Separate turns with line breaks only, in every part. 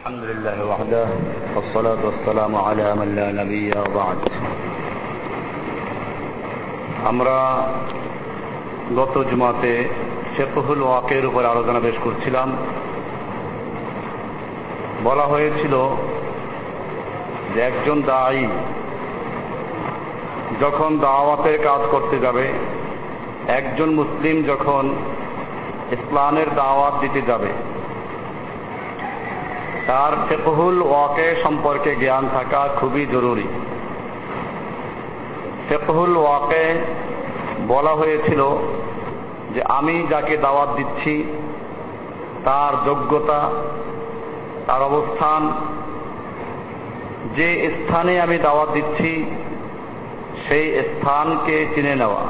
الحمد لله وحده والصلاة والسلام على من لا نبي وبعد আমরা গত জুমাতে শেখহুল ওয়াকের উপর আলোচনা পেশ করছিলাম বলা হয়েছিল যে একজন দায়ী যখন দাওয়াতের কাজ করতে যাবে একজন মুসলিম যখন ইসলামের দাওয়াত দিতে যাবে তার ফেকহুল ওয়াকে সম্পর্কে জ্ঞান থাকা খুবই জরুরি। ফেকহুল ওয়াকে বলা হয়েছিল যে আমি যাকে দাওয়াত দিচ্ছি, তার যোগ্যতা, তার অবস্থান, যে স্থানে আমি দাওয়াত দিচ্ছি, সেই স্থানকে চিনে নেওয়া।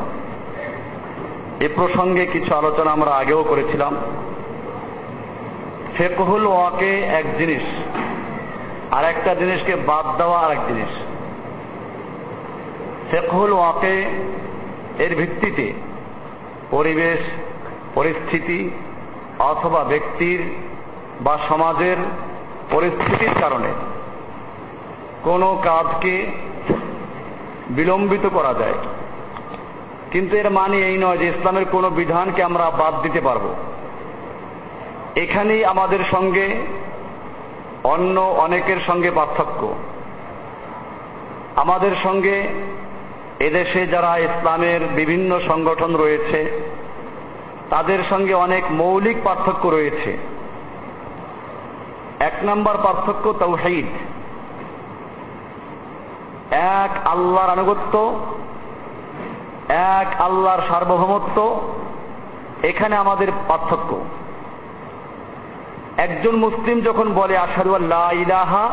এ প্রসঙ্গে কিছু আলোচনা আমরা আগেও করেছিলাম। ফেকহুল ওয়াকে এক জিনিস আর একটা জিনিসকে বাদ দেওয়া আর এক জিনিস। ফেকহুল ওয়াকে এর ভিত্তিতে পরিবেশ, পরিস্থিতি অথবা ব্যক্তির বা সমাজের পরিস্থিতির কারণে কোনো কাজকে বিলম্বিত করা যায়। কিন্তু এর মানে এই নয় যে ইসলামের কোনো বিধানকে আমরা বাদ দিতে পারব। এখানেই আমাদের সঙ্গে অন্য অনেকের সঙ্গে পার্থক্য। আমাদের সঙ্গে এদেশে যারা ইসলামের বিভিন্ন সংগঠন রয়েছে, তাদের সঙ্গে অনেক মৌলিক পার্থক্য রয়েছে। এক নম্বর পার্থক্য তৌহিদ। এক আল্লাহর আনুগত্য, এক আল্লাহর সার্বভৌমত্ব, এখানে আমাদের পার্থক্য। একজন মুসলিম যখন বলে আশারু আল্লাহ ইলাহা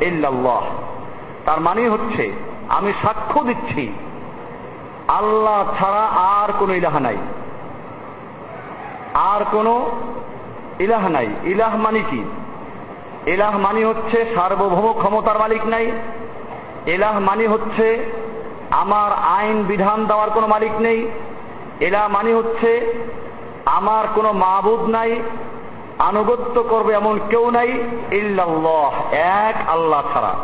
ইল্লাল্লাহ, তার মানে হচ্ছে, আমি সাক্ষ্য দিচ্ছি, আল্লাহ ছাড়া আর কোন ইলাহা নাই। আর কোন ইলাহ নাই। ইলাহ মানে কি? এলাহ মানে হচ্ছে সার্বভৌম ক্ষমতার মালিক নাই। এলাহ মানে হচ্ছে আমার আইন বিধান দেওয়ার কোনো মালিক নেই। এলাহ মানে হচ্ছে আমার কোনো মাহবুদ নাই। আনুগত্য করবে এমন কেউ নাই ইল্লাল্লাহ, এক আল্লাহ ছাড়া।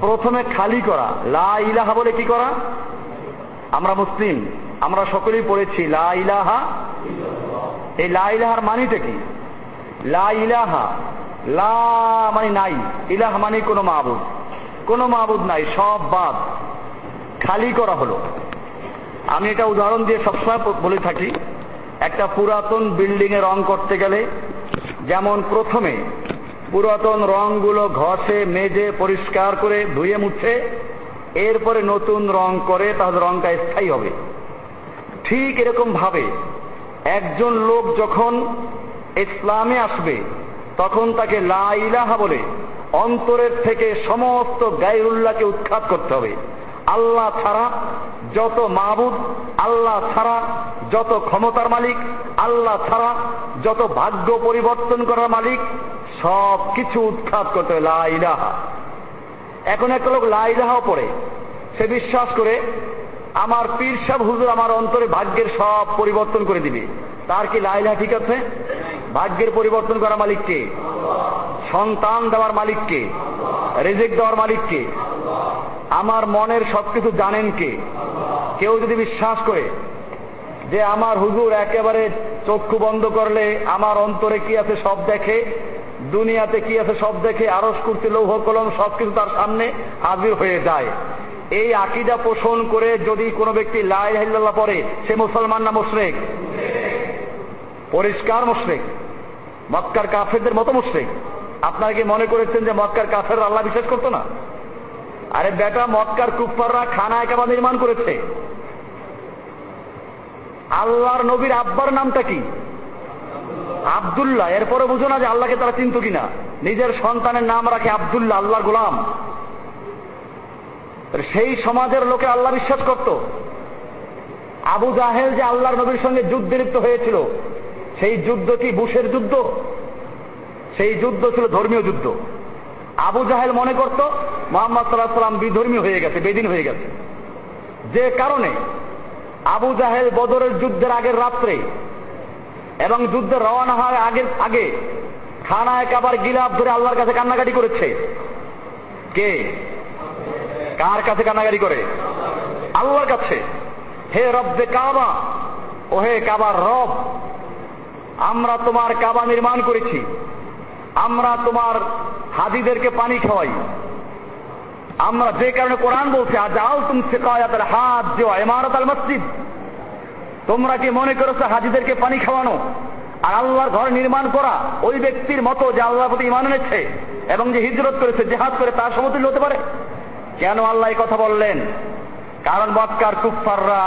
প্রথমে খালি করা, লা ইলাহা বলে কি করা? আমরা মুসলিম, আমরা সকলেই পড়েছি লা ইলাহা এই লা ইলাহার মানিটা কি? লা ইলাহা, লা মানে নাই, ইলাহ মানে কোনো মাহবুদ কোনো মাহবুদ নাই, সব বাদ। খালি করা হলো। আমি এটা উদাহরণ দিয়ে সবসময় বলে থাকি, একটা পুরাতন বিল্ডিং এ রং করতে গেলে যেমন প্রথমে পুরাতন রংগুলো ঘষে, মেজে, পরিষ্কার করে ধুয়ে মুছে, এরপরে নতুন রং করে তাহলে রংটা স্থায়ী হবে। ঠিক এরকম ভাবে একজন লোক যখন ইসলামে আসবে, তখন তাকে লা ইলাহা বলে অন্তরের থেকে সমস্ত গাইরুল্লাহকে উৎখাত করতে হবে। আল্লাহ ছাড়া যত মাহবুদ আল্লাহ ছাড়া যত ক্ষমতার মালিক, আল্লাহ ছাড়া যত ভাগ্য পরিবর্তন করার মালিক সব কিছু উৎখাত করতে লাইলাহা এখন একটা লোক লাইলাহাও পড়ে। সে বিশ্বাস করে, আমার পীর সাহ হুজুর আমার অন্তরে ভাগ্যের সব পরিবর্তন করে দিবে। তার কি লাইলাহা ঠিক আছে? ভাগ্যের পরিবর্তন করা মালিককে সন্তান দেওয়ার মালিককে রেজেক দেওয়ার মালিককে আমার মনের সবকিছু জানেন কে? কেউ যদি বিশ্বাস করে যে আমার হুজুর একেবারে চক্ষু বন্ধ করলে আমার অন্তরে কি আছে সব দেখে, দুনিয়াতে কি আছে সব দেখে আরস করতে, লৌহ কলম সবকিছু তার সামনে হাজির হয়ে যায়। এই আকিদা পোষণ করে যদি কোনো ব্যক্তি লাই হাল্লাহ পরে সে মুসলমান না মুশরেক? পরিষ্কার মুশরেক। মক্কার কাফেরদের মতো মুশরেক। আপনারা কি মনে করেছেন যে মক্কার কাফের আল্লাহ বিশ্বাস করতো না? আরে বেটা, মক্কার কুফাররা খানা একাবা নির্মাণ করেছে। আল্লাহর নবীর আব্বার নামটা কি? আবদুল্লাহ। এরপরে বুঝো না যে আল্লাহকে তারা চিনত কিনা। নিজের সন্তানের নাম রাখে আবদুল্লাহ, আল্লাহর গোলাম। সেই সমাজের লোকে আল্লাহ বিশ্বাস করত। আবু জাহেল যে আল্লাহর নবীর সঙ্গে যুদ্ধে লিপ্ত হয়েছিল, সেই যুদ্ধ কি বুশের যুদ্ধ? সেই যুদ্ধ ছিল ধর্মীয় যুদ্ধ। আবু জাহেল মনে করত, মোহাম্মদ সাল্লাহ সাল্লাম বিধর্মী হয়ে গেছে, বেদিন হয়ে গেছে। যে কারণে আবু জাহেল বদরের যুদ্ধের আগের রাত্রে এবং যুদ্ধে রওনা হওয়ার আগের, আগে খানায় কাবার গিলাপ ধরে আল্লাহর কাছে কান্নাকাটি করেছে। কে? কার কাছে কান্নাকাটি করে? আল্লাহর কাছে। হে রব্বে কাবা ও হে কাবার রব, আমরা তোমার কাবা নির্মাণ করেছি। আমরা তোমার হাজিদেরকে পানি খাওয়াই। আমরা যে কারণে কোরআন বলছি আল তুম শেখায়াতের হাত দেওয়া ইমারত আল মসজিদ। তোমরা কি মনে করেছ হাজিদেরকে পানি খাওয়ানো? আর আল্লাহর ঘর নির্মাণ করা ওই ব্যক্তির মতো যে আল্লাহর প্রতি ইমান এনেছে এবং যে হিজরত করেছে, জেহাদ করে তার সমতুল্য হতে পারে? কেন আল্লাহ কথা বললেন? কারণ মক্কার কুফাররা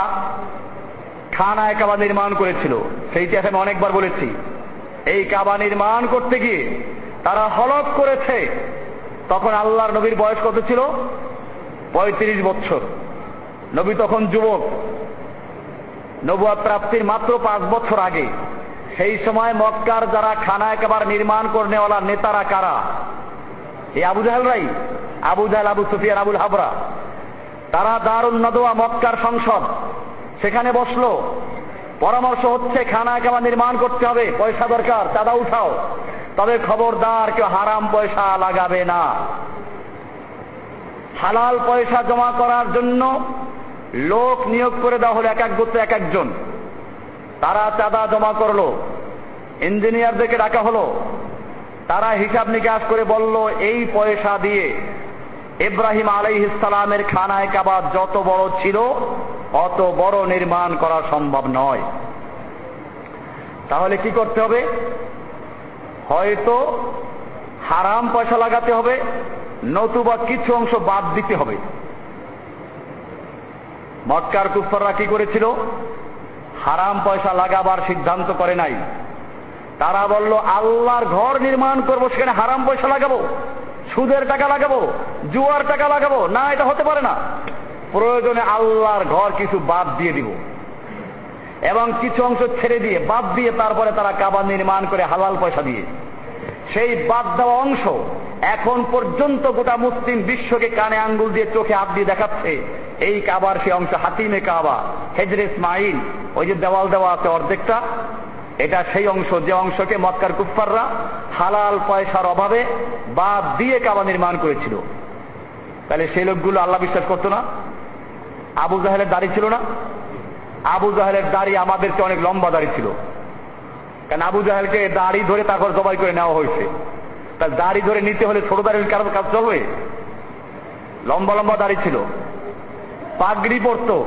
খানায় কাবা নির্মাণ করেছিল। সেইটি আমি অনেকবার বলেছি, এই কাবা নির্মাণ করতে গিয়ে তারা হলক করেছে। তখন আল্লাহর নবীর বয়স কত ছিল? পঁয়ত্রিশ বছর নবী তখন যুবক। নবুয়া প্রাপ্তির মাত্র পাঁচ বছর আগে। সেই সময় মক্কার যারা খানা কাবার নির্মাণ করনেওয়ালা নেতারা কারা? এই আবু জাহাল রাই? আবু জাহাল, আবু সুফিয়ান, আবুল হাবরা। তারা দারুণ নদোয়া মক্কার সংসদ। সেখানে বসল। পরামর্শ হচ্ছে, খানা কাবা নির্মাণ করতে হবে। পয়সা দরকার, চাঁদা উঠাও। তবে খবরদার কেউ হারাম পয়সা লাগাবে না। হালাল পয়সা জমা করার জন্য লোক নিয়োগ করে দেওয়া হলো এক এক গোত্র এক একজন। তারা চাঁদা জমা করল, ইঞ্জিনিয়ারদেরকে ডাকা হলো। তারা হিসাব নিকাশ করে বলল, এই পয়সা দিয়ে ইব্রাহিম আলাই ইসলামের খানায় কাবা যত বড় ছিল, অত বড় নির্মাণ করা সম্ভব নয়। তাহলে কি করতে হবে? হয়তো হারাম পয়সা লাগাতে হবে, নতুবা কিছু অংশ বাদ দিতে হবে। মক্কার কুফাররা কি করেছিল? হারাম পয়সা লাগাবার সিদ্ধান্ত করে নাই। তারা বলল, আল্লাহর ঘর নির্মাণ করব, সেখানে হারাম পয়সা লাগাবো। সুদের টাকা লাগাবো, জুয়ার টাকা লাগাবো। না, এটা হতে পারে না। প্রয়োজনে আল্লাহর ঘর কিছু বাদ দিয়ে দিব। এবং কিছু অংশ ছেড়ে দিয়ে, বাদ দিয়ে তারপরে তারা কাবা নির্মাণ করে হালাল পয়সা দিয়ে। সেই বাদ দেওয়া অংশ এখন পর্যন্ত গোটা মুসলিম বিশ্বকে কানে আঙ্গুল দিয়ে চোখে হাত দিয়ে দেখাচ্ছে। এই কাবার সে অংশ হাতিমে কাবা, হেজরে ইসমাইল ওই যে দেওয়াল দেওয়া আছে অর্ধেকটা, এটা সেই অংশ, যে অংশকে মক্কার কুফাররা হালাল পয়সার অভাবে বাদ দিয়ে কাবা নির্মাণ করেছিল। তাহলে সেই লোকগুলো আল্লাহ বিশ্বাস করতো না? আবু জাহেলের দাড়ি ছিল না? আবু জাহেলের দাড়ি আমাদের চেয়ে অনেক লম্বা দাড়ি ছিল। কারণ আবু জাহেলকে দাড়ি ধরে তারপর জবাই করে নেওয়া হয়েছে। তার দাড়ি ধরে নিতে হলে ছোট দাড়ির কারণ কাজ চলবে? লম্বা লম্বা দাড়ি ছিল। পাগড়ি পরত।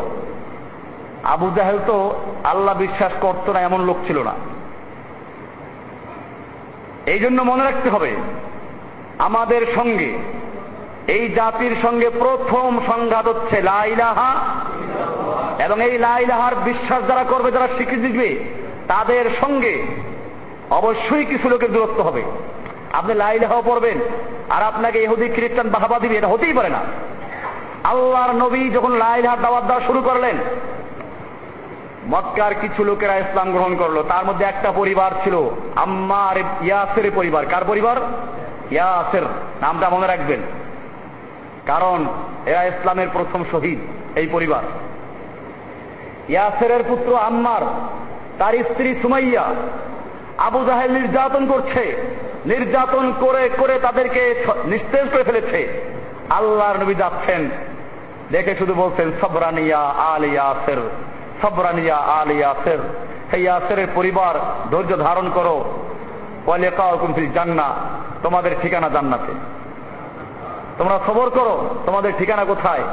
আবু জাহেল তো আল্লাহ বিশ্বাস করতো না, এমন লোক ছিল না। এই জন্য মনে রাখতে হবে, আমাদের সঙ্গে, এই জাতির সঙ্গে প্রথম সংঘাত হচ্ছে লাইলাহা এবং এই লাইলাহার বিশ্বাস যারা করবে, যারা স্বীকৃতি দিবে, তাদের সঙ্গে অবশ্যই কিছু লোকের দূরত্ব হবে। আপনি লাইলাহাও পড়বেন, আর আপনাকে ইহুদি, খ্রিস্টান বাহাবা দিবে, এটা হতেই পারে না। আল্লাহর নবী যখন লাইলাহার দাওয়াত দেওয়া শুরু করলেন, মক্কার কিছু লোকেরা ইসলাম গ্রহণ করল। তার মধ্যে একটা পরিবার ছিল আম্মার ইয়াসের পরিবার। কার পরিবার? ইয়াসের, নামটা মনে রাখবেন। কারণ এরা ইসলামের প্রথম শহীদ, এই পরিবার। ইয়াসেরের পুত্র আম্মার, তার স্ত্রী সুমাইয়া আবু জাহেল নির্যাতন করছে। নির্যাতন করে করে তাদেরকে নিস্তেজ করে ফেলেছে। আল্লাহর নবী যাচ্ছেন। দেখে শুধু বলছেন, সবরানিয়া আল ইয়াসের, সবরানিয়া আল ইয়াসের। সেই ইয়াসেরের পরিবার, ধৈর্য ধারণ করো। জান্না তোমাদের ঠিকানা জান্নাতে। তোমরা খবর করো, তোমাদের ঠিকানা কোথায়?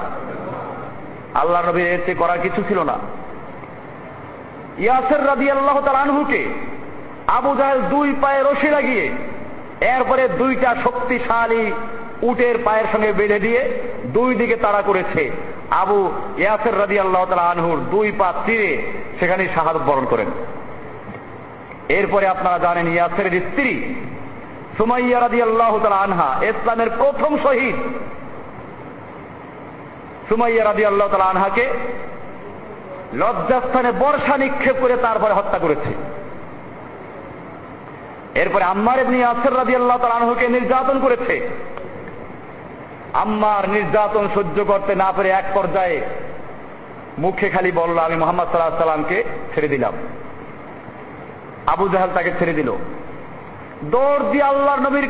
আল্লাহ নবীর এর করার কিছু ছিল না। ইয়াসের রাদি আল্লাহ তার আনহুকে আবু জাহেল দুই পায়ে রশি লাগিয়ে এরপরে দুইটা শক্তিশালী উটের পায়ের সঙ্গে বেঁধে দিয়ে দুই দিকে তাড়া করেছে আবু ইয়াসের রাদি আল্লাহ তালা আনহুর দুই পা তীরে সেখানে শাহাদ বরণ করেন। এরপরে আপনারা জানেন ইয়াসের স্ত্রী সুমাইয়া রাদি আল্লাহ তালা আনহা ইসলামের প্রথম শহীদ। সুমাইয়া রাদি আল্লাহ তালা আনহাকে লজ্জাস্থানে বর্ষা নিক্ষেপ করে তারপরে হত্যা করেছে। এরপরে আম্মার এমনি আসর রাজি আল্লাহ তালানহুকে নির্যাতন করেছে। আম্মার নির্যাতন সহ্য করতে না পেরে এক পর্যায়ে মুখে খালি বলল, আমি মোহাম্মদ সাল্লাহ সাল্লামকে ছেড়ে দিলাম। আবু জাহাল তাকে ছেড়ে দিল। দৌড় দিয়ে আল্লাহর নবীর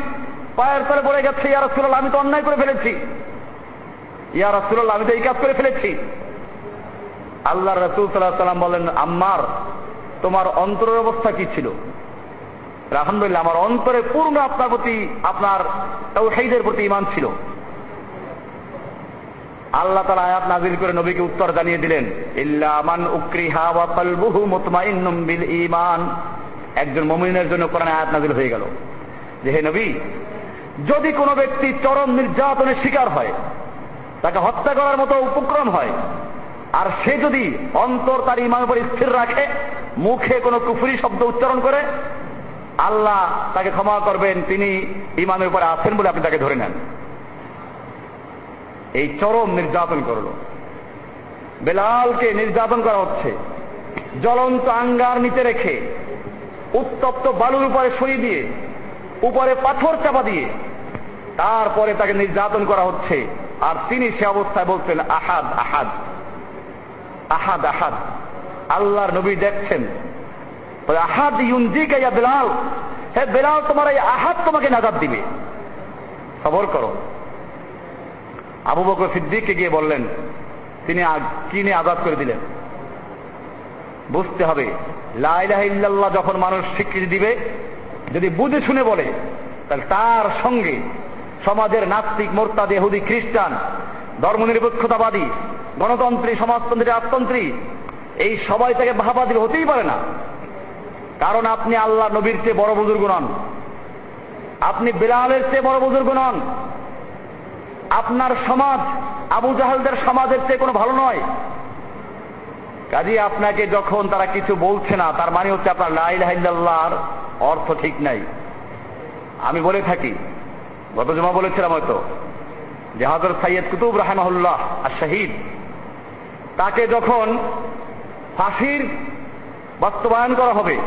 পায়ের তলে পড়ে গেছে, ইয়া রাসূলুল্লাহ, আমি তো অন্যায় করে ফেলেছি। ইয়া রাসূলুল্লাহ, আমি তো এই কাজ করে ফেলেছি। আল্লাহ রসুল সাল্লাহ সাল্লাম বলেন, আম্মার, তোমার অন্তরের অবস্থা কি ছিল? আলহামদুলিল্লাহ, আমার অন্তরে পূর্ণ আপনার প্রতি, আপনার তৌহিদের প্রতি ইমান ছিল। আল্লাহ তালা আয়াত নাজিল করে নবীকে উত্তর জানিয়ে দিলেন ইল্লামান উকরিহা ওয়া কলবুহু মুতমাইন্নুম বিল ঈমান। একজন মুমিনের জন্য কোরআন আয়াত নাজিল হয়ে গেল। যে হে নবী, যদি কোনো ব্যক্তি চরম নির্যাতনের শিকার হয়, তাকে হত্যা করার মতো উপক্রম হয় আর সে যদি অন্তর তার ইমানের উপর স্থির রাখে, মুখে কোনো কুফুরি শব্দ উচ্চারণ করে, আল্লাহ তাকে ক্ষমা করবেন, তিনি ইমানের উপরে আছেন বলে আপনি তাকে ধরে নেন। এই চরম নির্যাতন করল। বেলালকে নির্যাতন করা হচ্ছে। জ্বলন্ত আঙ্গার নিচে রেখে, উত্তপ্ত বালুর উপরে সরিয়ে দিয়ে, উপরে পাথর চাপা দিয়ে, তারপরে তাকে নির্যাতন করা হচ্ছে। আর তিনি সে অবস্থায় বলছেন, আহাদ আহাদ। আহাদ আহাদ। আল্লাহর নবী দেখছেন। আহাদ ইউনজি ইয়া বেলাল। হে বেলাল, তোমার এই আহাদ তোমাকে নাজাদ দিবে। খবর করো। আবু বকর সিদ্দিককে গিয়ে বললেন, তিনি কিনে আজাদ করে দিলেন? বুঝতে হবে লাইলাহ যখন মানুষ স্বীকৃতি দিবে, যদি বুঝে শুনে বলে, তাহলে তার সঙ্গে সমাজের নাস্তিক, মোর্তাদ এহুদি খ্রিস্টান, ধর্মনিরপেক্ষতাবাদী গণতন্ত্রী, সমাজতন্ত্রী, রাজতন্ত্রী, এই সবাই থেকে ভাবাদী হতেই পারে না। কারণ আপনি আল্লাহ নবীর চেয়ে বড় বুজুর্গ নন। আপনি বিলালের চেয়ে বড় বুজুর্গ নন। আপনার সমাজ আবু জাহালদের সমাজের চেয়ে কোনো ভালো নয়। কাজী আপনাকে যখন তারা কিছু বলছে না, তার মানে হচ্ছে আপনার লাইলাহার অর্থ ঠিক নাই। আমি বলে থাকি, গত জমা বলেছিলাম হয়তো, যে হজরত সাইয়দ কুতুব রাহেমাহুল্লাহ আর শাহিদ তাকে যখন ফাঁসির বাস্তবায়ন করা হবে,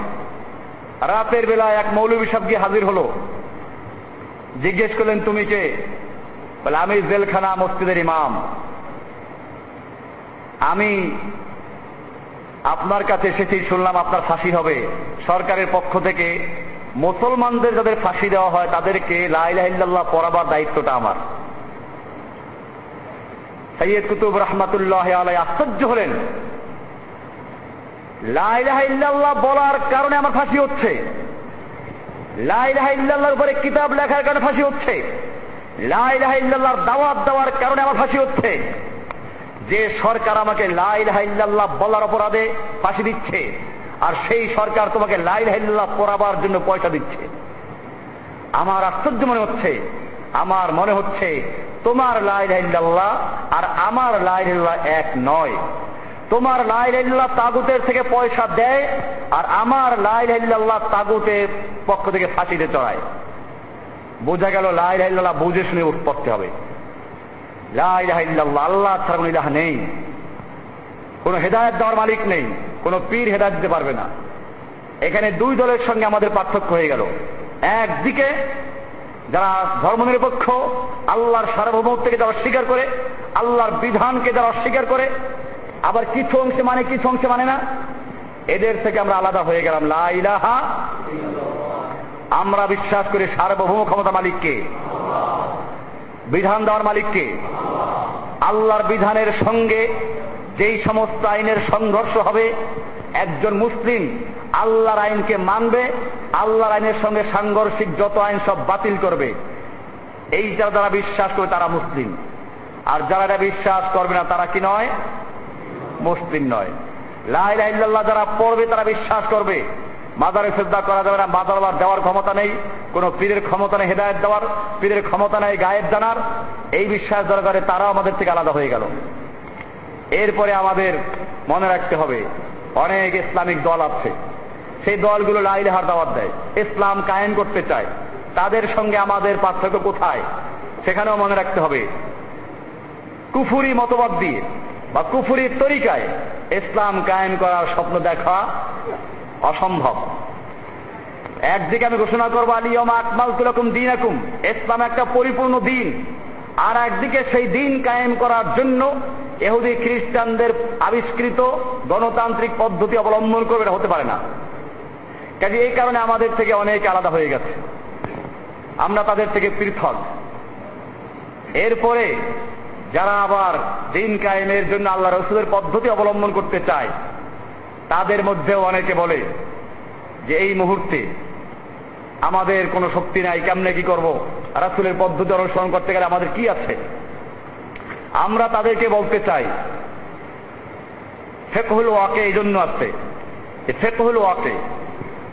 রাতের বেলায় এক মৌলবী সাহেব গিয়ে হাজির হলো। জিজ্ঞেস করলেন, তুমি কে? বলে, আমি জেলখানা মসজিদের ইমাম। আমি আপনার কাছে এসেছি শুনলাম, আপনার ফাঁসি হবে। সরকারের পক্ষ থেকে মুসলমানদের যাদের ফাঁসি দেওয়া হয়, তাদেরকে লাইলাহিল্লাহ পড়াবার দায়িত্বটা আমার। সৈয়দ কুতুব রহমাতুল্লাহ আলাই আশ্চর্য হলেন। লাইলাহিল্লাহ বলার কারণে আমার ফাঁসি হচ্ছে। লাইলাহিল্লাহর উপরে কিতাব লেখার কারণে ফাঁসি হচ্ছে। লাইলাহিল্লাহর দাওয়াত দেওয়ার কারণে আমার ফাঁসি হচ্ছে। যে সরকার আমাকে লাইলাহিল্লাহ বলার অপরাধে ফাঁসি দিচ্ছে, আর সেই সরকার তোমাকে লাইলাহিল্লাহ পড়াবার জন্য পয়সা দিচ্ছে। আমার আশ্চর্য মনে হচ্ছে, আমার মনে হচ্ছে তোমার লাই লাইলাহিল্লাহ আর আমার লাইলাহিল্লাহ এক নয়। তোমার লাই লাইলাহিল্লাহ তাগুতের থেকে পয়সা দেয় আর আমার লাই লাইলাহিল্লাহ তাগুতের পক্ষ থেকে ফাঁসিতে চড়ায়। বোঝা গেল লাই লাইলাহিল্লাহ বুঝে শুনে পড়তে হবে। লাইলাহিল্লাহ আল্লাহ ছাড়া ইলাহা নেই। কোন হেদায়ত দেওয়ার মালিক নেই। কোন পীর হেদায়ত দিতে পারবে না। এখানে দুই দলের সঙ্গে আমাদের পার্থক্য হয়ে গেল। একদিকে যারা ধর্মনিরপেক্ষ আল্লাহর সার্বভৌমত্বকে যারা অস্বীকার করে, আল্লাহর বিধানকে যারা অস্বীকার করে, আবার কিছু অংশে মানে কিছু অংশে মানে না, এদের থেকে আমরা আলাদা হয়ে গেলাম। লাইলাহা আমরা বিশ্বাস করি সার্বভৌম ক্ষমতা মালিককে, বিধান দেওয়ার মালিককে। আল্লাহর বিধানের সঙ্গে যেই সমস্ত আইনের সংঘর্ষ হবে একজন মুসলিম আল্লাহর আইনকে মানবে, আল্লাহর আইনের সঙ্গে সাংঘর্ষিক যত আইন সব বাতিল করবে। এই যারা যারা বিশ্বাস করে তারা মুসলিম। আর যারা এটা বিশ্বাস করবে না, তারা কি নয়? মুসলিম নয়। লাইল্লাহ যারা পড়বে, তারা বিশ্বাস করবে। মাদারে শ্রদ্ধা করা যাবে না, মাদার দেওয়ার ক্ষমতা নেই। কোন পীরের ক্ষমতা নেই, হেদায়ত দেওয়ার, পীরের ক্ষমতা নেই, গায়েব জানার এই বিশ্বাস যারা করে, তারাও আমাদের থেকে আলাদা হয়ে গেল। এরপরে আমাদের মনে রাখতে হবে অনেক ইসলামিক দল আছে। সেই দলগুলো লাইলেহার দাওয়াত দেয়। ইসলাম কায়েম করতে চায়। তাদের সঙ্গে আমাদের পার্থক্য কোথায়? সেখানেও মনে রাখতে হবে। কুফুরি মতবাদ দিয়ে বা কুফুরির তরিকায় ইসলাম কায়েম করার স্বপ্ন দেখা অসম্ভব। একদিকে আমি ঘোষণা করব আলিয়ম আকমাল তুলকুম দিন আকুম ইসলাম একটা পরিপূর্ণ দিন। আর একদিকে সেই দিন কায়েম করার জন্য এহুদি খ্রিস্টানদের আবিষ্কৃত গণতান্ত্রিক পদ্ধতি অবলম্বন করবে এটা হতে পারে না। কাজে এই কারণে আমাদের থেকে অনেক আলাদা হয়ে গেছে। আমরা তাদের থেকে পৃথক। এরপরে যারা আবার দিন কায়েমের জন্য আল্লাহ রসুলের পদ্ধতি অবলম্বন করতে চায়, তাদের মধ্যেও অনেকে বলে যে এই মুহূর্তে আমাদের কোনো শক্তি নাই, কেমনে কি করব? রাসুলের পদ্ধতি অনুসরণ করতে গেলে আমাদের কি আছে? আমরা তাদেরকে বলতে চাই, ফেকহুল ওয়াকে এই জন্য আছে। ফেকহুল ওয়াকে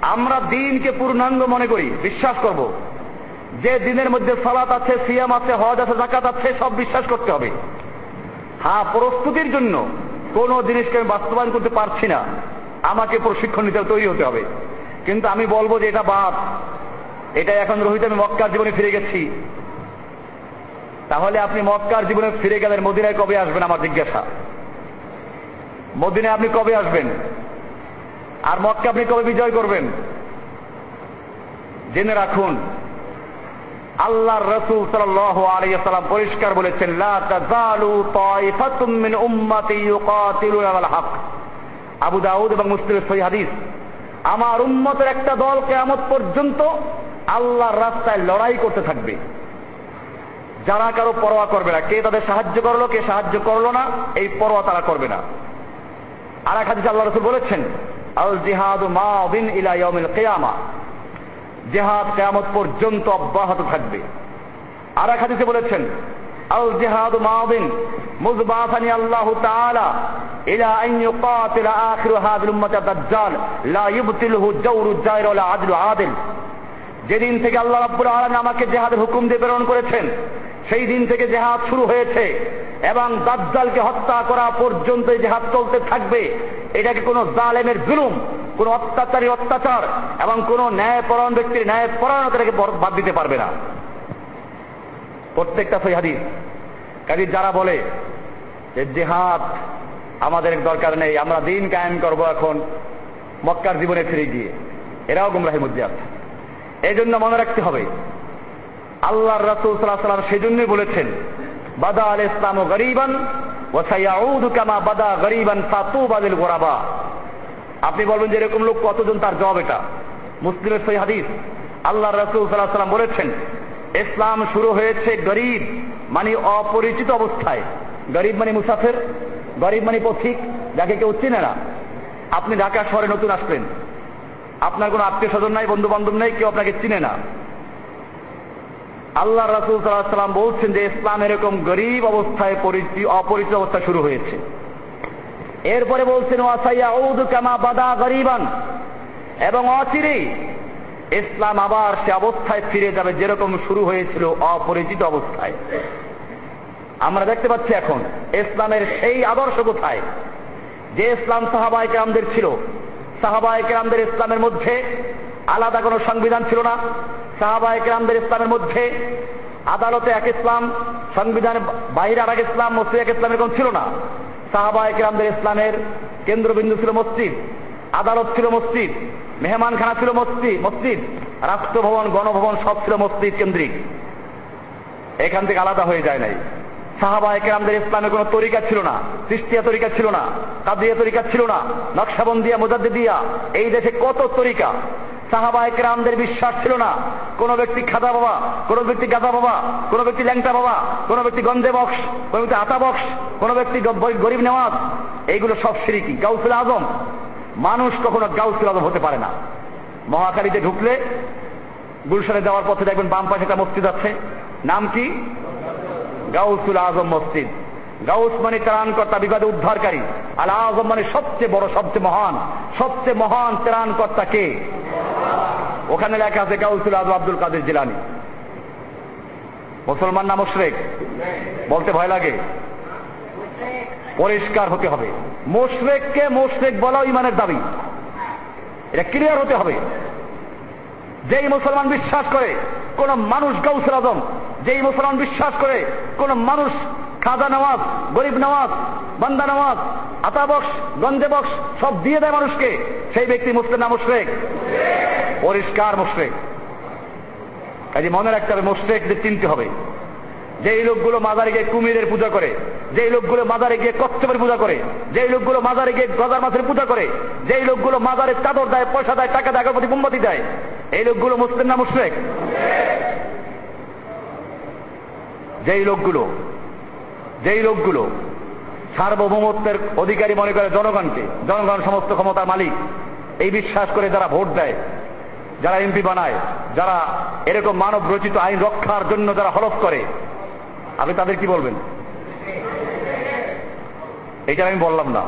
আমরা দিনকে পূর্ণাঙ্গ মনে করি, বিশ্বাস করব। যে দিনের মধ্যে সালাত আছে, সিয়াম আছে, হজ আছে জাকাত আছে, সব বিশ্বাস করতে হবে। হ্যাঁ প্রস্তুতির জন্য কোন জিনিসকে আমি বাস্তবায়ন করতে পারছি না। আমাকে প্রশিক্ষণ নিতে তৈরি হতে হবে। কিন্তু আমি বলব যে এটা বাদ। এটা এখন রোহিত, আমি মক্কার জীবনে ফিরে গেছি। তাহলে আপনি মক্কার জীবনে ফিরে গেলেন, মদিনায় কবে আসবেন আমার জিজ্ঞাসা? মদিনায় আপনি কবে আসবেন? আর মক্কা আপনি কবে বিজয় করবেন? জেনে রাখুন, আল্লাহর রসুল সাল্লাল্লাহু আলাইহি সাল্লাম পরিষ্কার বলেছেন আবু দাউদ এবং মুসলিমের সহিহ হাদিস, আমার উম্মতের একটা দল কেয়ামত পর্যন্ত আল্লাহর রাস্তায় লড়াই করতে থাকবে। যারা কারও পরোয়া করবে না, কে তাদের সাহায্য করল, কে সাহায্য করল না, এই পরোয়া তারা করবে না। আর এক হাদিস আল্লাহ রসুল বলেছেন, আল জিহাদ মাদিন ইলা ইয়াউমিল কিয়ামা। জেহাদ কেয়ামত পর্যন্ত অব্যাহত থাকবে। আর এক হাদিসে বলেছেন, আল জেহাদ মাদিন মুজবাফানি আল্লাহ তাআলা, ইলা দাজ্জাল লা ইবতিলহু জাওরু জায়র আদিল। যেদিন থেকে আল্লাহ রাব্বুল আলামিন আমাকে জেহাদের হুকুম দিয়ে প্রেরণ করেছেন, সেই দিন থেকে জেহাদ শুরু হয়েছে এবং দাজ্জালকে হত্যা করা পর্যন্ত জেহাদ চলতে থাকবে। এটাকে কোন জালেমের জুলুম, কোন অত্যাচারী অত্যাচার এবং কোন ন্যায়পরায়ণ ব্যক্তির ন্যায় পরায়ণতাকে বাদ দিতে পারবে না। প্রত্যেকটা সই হাদিস। কাজী যারা বলে যে জেহাদ আমাদের দরকার নেই, আমরা দিন কায়েম করব এখন, মক্কার জীবনে ফিরে গিয়ে। এরাও গুমরাহের মধ্যে আছে। এই জন্য মনে রাখতে হবে। আল্লাহর রাসুল সাল্লাহ সাল্লাম সেজন্যই বলেছেন, বাদা আল ইসলাম ও গরিবান ও সাইয়াউদ কামা বাদা গরিবান ফাতুবাদিল গোরাবা। আপনি বলবেন যে এরকম লোক কতজন, তার জবাব এটা। মুসলিমের সই হাদিস। আল্লাহ রসুল সাল্লাহ সাল্লাম বলেছেন, ইসলাম শুরু হয়েছে গরিব মানে অপরিচিত অবস্থায়। গরিব মানে মুসাফের, গরিব মানে পথিক, যাকে কেউ চিনে না। আপনি ঢাকা শহরে নতুন আসলেন। আপনার কোনো আত্মীয় স্বজন নাই বন্ধু বান্ধব নেই, কেউ আপনাকে চিনে না। আল্লাহ রাসুল সাল্লাম বলছেন যে ইসলাম এরকম গরিব অবস্থায় অপরিচিত অবস্থা শুরু হয়েছে। এরপরে বলছেন কামা বাদা গরিবান। এবং অচিরেই ইসলাম আবার সে অবস্থায় ফিরে যাবে যেরকম শুরু হয়েছিল অপরিচিত অবস্থায়। আমরা দেখতে পাচ্ছি এখন, ইসলামের সেই আদর্শ কোথায়? যে ইসলাম সাহাবাই আমাদের ছিল সাহাবাই কেরামদের ইসলামের মধ্যে আলাদা কোনো সংবিধান ছিল না। সাহাবাই কেরামদের ইসলামের মধ্যে আদালতে এক ইসলাম, সংবিধানে বাইরে আর এক ইসলাম, মসজিদ এক ইসলাম এরকম ছিল না। সাহাবাই কেরামদের ইসলামের কেন্দ্রবিন্দু ছিল মসজিদ, আদালত ছিল মসজিদ, মেহমানখানা ছিল মসজিদ মসজিদ, রাষ্ট্রভবন, গণভবন সব ছিল মসজিদ কেন্দ্রিক। এখান থেকে আলাদা হয়ে যায় নাই। সাহাবা একরামদের ইসলামের কোন তরিকা ছিল না তৃষ্টিয়া তরিকা ছিল না, কাদিয়া তরিকা ছিল না, নকশাবন্দিয়া, মুজাদ্দিদিয়া, এই দেশে কত তরিকা? সাহাবা একরামদের বিশ্বাস ছিল না, কোন ব্যক্তি খাদা বাবা, কোন ব্যক্তি গাদা বাবা, কোন ব্যক্তি ল্যাংটা বাবা, কোন ব্যক্তি গন্ধে বক্স, কোন ব্যক্তি আতা বক্স, কোন ব্যক্তি গরিব নেওয়াজ, এইগুলো সব সিরিকি, গাউসুল আজম। মানুষ কখনো গাউসুল আজম হতে পারে না। মহাকালীতে ঢুকলে গুলশানে যাওয়ার পথে দেখবেন বাম পাশে একটা মসজিদ আছে, নাম কি? গাউসুল আজম মসজিদ। গাউস মানে ত্রাণকর্তা, বিবাদে উদ্ধারকারী। আল আজম মানে সবচেয়ে বড়, সবচেয়ে মহান। সবচেয়ে মহান ত্রাণকর্তা কে? ওখানে লেখা আছে গাউসুল আজম আব্দুল কাদের জিলানি। মুসলমান না মুশরেক? বলতে ভয় লাগে। পরিষ্কার হতে হবে। মোশরেককে মোশরেক বলাও ইমানের দাবি। এটা ক্লিয়ার হতে হবে। যেই মুসলমান বিশ্বাস করে, কোন মানুষ গৌসুল আজম যেই মুসলমান বিশ্বাস করে কোন মানুষ খাজা নামাজ গরিব নামাজ বান্দা নামাজ আতা বক্স, গঞ্জে বক্স সব দিয়ে দেয় মানুষকে, সেই ব্যক্তি মুসলিম না মুশরেক? পরিষ্কার মুশরেক। কাজে মনে রাখতে হবে, মুশরেকদের চিনতে হবে। যেই লোকগুলো মাজারে গিয়ে কুমিরের পূজা করে, যেই লোকগুলো মাজারে গিয়ে কচ্ছপের পূজা করে, যেই লোকগুলো মাজারে গিয়ে গজার মাছের পূজা করে, যেই লোকগুলো মাজারে চাদর দেয়, পয়সা দেয়, টাকা দেয় আগরপতি মোমবাতি দেয়, এই লোকগুলো মুসলিম না মুশরেক? যেই লোকগুলো যেই লোকগুলো সার্বভৌমত্বের অধিকারী মনে করে জনগণকে, জনগণ সমস্ত ক্ষমতার মালিক, এই বিশ্বাস করে যারা ভোট দেয়, যারা এমপি বানায়, যারা এরকম মানব রচিত আইন রক্ষার জন্য যারা হলফ করে, আপনি তাদের কি বলবেন? এটা আমি বললাম না।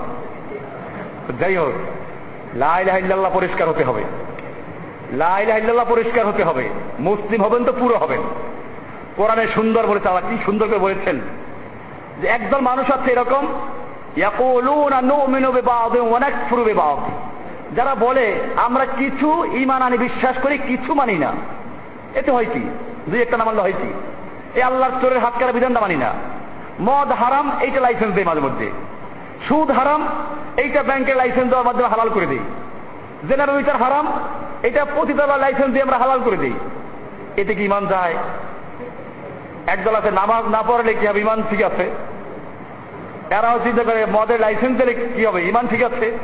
যাই হোক লাইল্লাহ পরিষ্কার হতে হবে। লাইল্লাহ পরিষ্কার হতে হবে। মুসলিম হবেন তো পুরো হবেন। কোরআনে সুন্দর বলেছে আল্লাহ কি সুন্দর করে বলেছেন? যে একদল মানুষ আছে এরকম যারা বলে, আমরা কিছু ইমান আনি, বিশ্বাস করি, কিছু মানি না। এতে হয় কি? দুই একটা না মানলে হয় কি? এই আল্লাহর চোরের হাত কারা বিধানটা মানি না। মদ হারাম, এইটা লাইসেন্স দেয় মাঝে মধ্যে। সুদ হারাম, এইটা ব্যাংকের লাইসেন্স দেওয়ার মাধ্যমে হালাল করে দিই। জেনারেল হারাম এটা প্রতিতলা লাইসেন্স দিয়ে আমরা হালাল করে দিই। এতে কি ইমান যায়? একদল আছে, নামাজ না পড়লে কি হবে? ইমান ঠিক আছে। এরাও চিন্তা করে, মদের লাইসেন্স দিলে কি হবে? ইমান ঠিক আছে।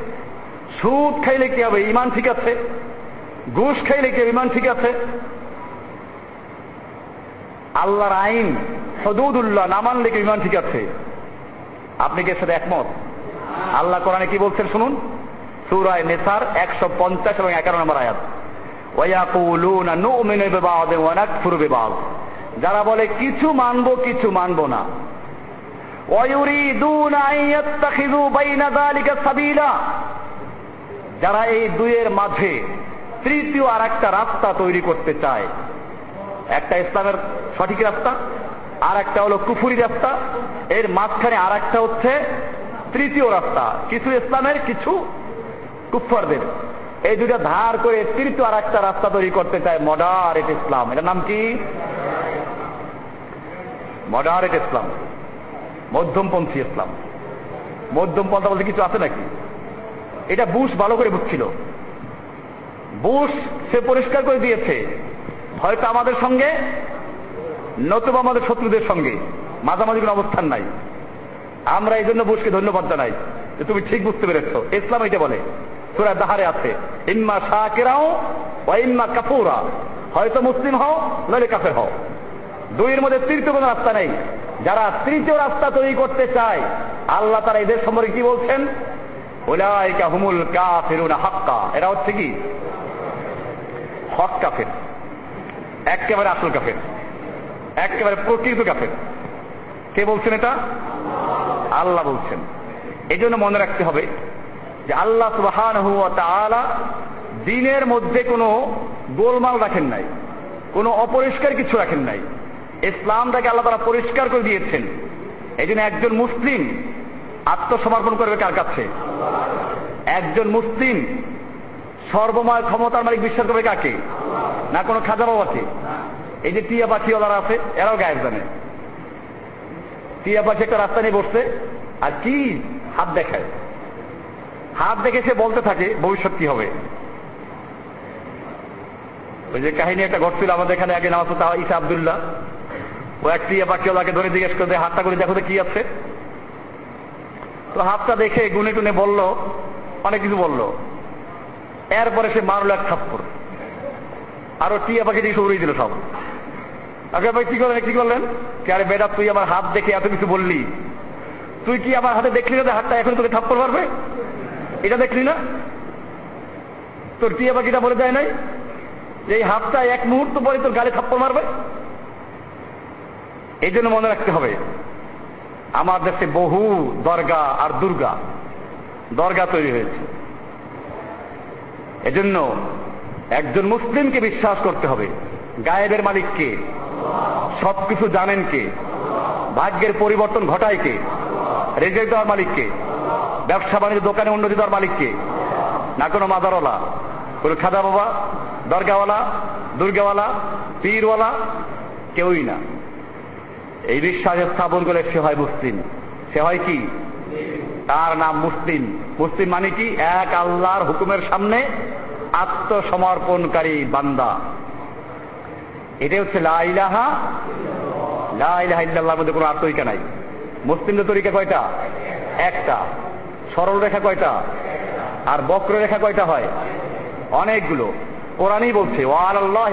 সুদ খাইলে কি হবে? ইমান ঠিক আছে। ঘুষ খাইলে কি ইমান ঠিক আছে। আল্লাহর আইন সদুদুল্লাহ না মানলে কি ইমান ঠিক আছে। আপনি কি সাথে একমত? আল্লাহ কোরআনে কি বলছেন শুনুন? সুরায় নেসার একশো পঞ্চাশ এবং এগারো নম্বর আয়াত। যারা বলে, কিছু মানবো কিছু মানবো না। যারা এই দুইয়ের মাঝে তৃতীয় আর একটা রাস্তা তৈরি করতে চায়, একটা ইসলামের সঠিক রাস্তা আর একটা হলো কুফুরি রাস্তা, এর মাঝখানে আর একটা হচ্ছে তৃতীয় রাস্তা, কিছু ইসলামের, কিছু কুফারদের এই দুটা ধার করে তৃতীয় আর একটা রাস্তা তৈরি করতে চায় মডারেট ইসলাম। এটার নাম কি? মডারেট ইসলাম, মধ্যমপন্থী ইসলাম। মধ্যমপন্থা বলতে কিছু আছে নাকি? এটা বুশ ভালো করে বুঝছিল। বুশ সে পরিষ্কার করে দিয়েছে। হয়তো আমাদের সঙ্গে, নতুবা আমাদের শত্রুদের সঙ্গে মাঝামাঝি কোনো অবস্থান নাই। আমরা এই জন্য বুশকে ধন্যবাদ জানাই যে তুমি ঠিক বুঝতে পেরেছ। ইসলাম এটা বলে। তোরা দাহারে আছে, ইম্মা শাকেরাও ও ইম্মা কাপুরা হয়তো মুসলিম হও, নইলে কাফের হও। দুইয়ের মধ্যে তৃতীয় কোন রাস্তা নেই। যারা তৃতীয় রাস্তা তৈরি করতে চায়, আল্লাহ তারা এদের সম্পর্কে কি বলছেন? ওলাইকা হুমুল কাফিরুনা হাক্কা। এরা হচ্ছে কি? হক কাফের। একেবারে আসল কাফের। একেবারে প্রকৃত কাফের। কে বলছেন এটা? আল্লাহ বলছেন। এই জন্য মনে রাখতে হবে যে আল্লাহ সুবাহান দিনের মধ্যে কোনো গোলমাল রাখেন নাই, কোনো অপরিষ্কার কিছু রাখেন নাই। ইসলামটাকে আল্লাহ তারা পরিষ্কার করে দিয়েছেন। এই জন্য একজন মুসলিম আত্মসমর্পণ করবে কার কাছে? একজন মুসলিম সর্বময় ক্ষমতার মালিক বিশ্বাস করবে কাকে? না কোনো খাজা বাবাকে? এই যে টিয়া পাখিওয়ালারা আছে, এরাও গায়েব জানে। টিয়া পাখি একটা রাস্তা নিয়ে বসছে, আর কি হাত দেখায়? হাত দেখে সে বলতে থাকে, ভবিষ্যৎ কি হবে? ওই যে কাহিনী একটা ঘটছিল আমাদের এখানে আগে নাম হতো ইসা আবদুল্লাহ। ও এক টিয়া পাখিওয়ালাকে ধরে জিজ্ঞেস করে হাতটা করে দেখো কি আছে। তো হাতটা দেখে গুনে টুনে বলল, অনেক কিছু বলল। এরপরে সে মারলো এক থাপ্পড়। আরও টিয়া পাখি দিয়ে সরিয়ে দিল সব। আগে ভাই কি করলেন কি করলেন? আরে বেটা, তুই আমার হাত দেখে এত কিছু বললি। তুই কি আমার হাতে দেখলি না হাতটা এখন তোকে থাপ্পড় মারবে? এটা দেখলি না? তোর টিয়া পাখিটা বলে দেয় নাই এই হাতটা এক মুহূর্ত পরে তোর গালে থাপ্পড় মারবে? এই জন্য মনে রাখতে হবে, আমার দেশে বহু দরগা আর দুর্গা, দরগা তৈরি হয়েছে। এজন্য একজন মুসলিমকে বিশ্বাস করতে হবে, গায়েবের মালিককে সবকিছু জানেন কে, ভাগ্যের পরিবর্তন ঘটায় কে রেজে দেওয়ার মালিককে ব্যবসা বাণিজ্য দোকানে উন্নতি দেওয়ার মালিককে না কোনো মাদারওয়ালা, কোনো খাদা বাবা দরগাওয়ালা, দুর্গাওয়ালা, পীরওয়ালা, কেউই না। এই বিশ্বাস স্থাপন করে সে হয় মুসলিম। সে হয় কি? তার নাম মুসলিম। মুসলিম মানে কি? এক আল্লাহর হুকুমের সামনে আত্মসমর্পণকারী বান্দা। এটাই হচ্ছে লাইলাহা লাইলাহা ইল্লাল্লাহর মধ্যে কোনো আর তরিকা নাই। মুসলিমদের তরিকা কয়টা? একটা। সরল রেখা কয়টা? আর বক্র রেখা কয়টা হয়? অনেকগুলো। কোরআনই বলছে ওয়াল আল্লাহ